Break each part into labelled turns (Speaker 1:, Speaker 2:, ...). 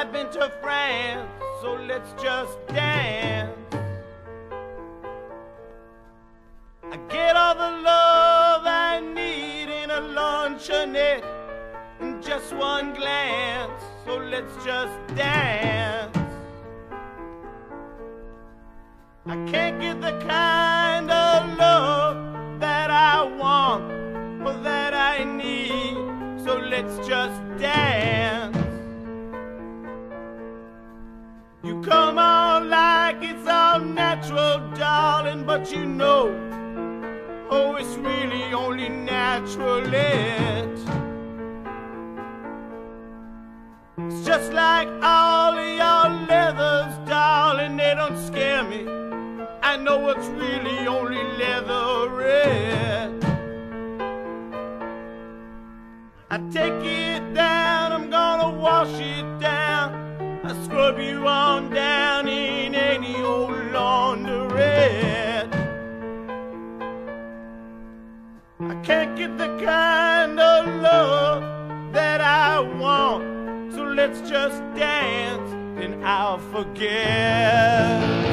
Speaker 1: I've been to France, so let's just dance. I get all the love I need in a luncheonette in just one glance, so let's just dance. I can't get the kind of love that I want or that I need, so let's just dance. You come on like it's all natural, darling, but you know, oh, it's really only natural. It. It's just like all of your leathers, darling, they don't scare me. I know it's really only leather red. I take it down, I'm gonna wash it. Scrub you on down in any old laundrette. I can't get the kind of love that I want, so let's just dance and I'll forget.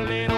Speaker 1: little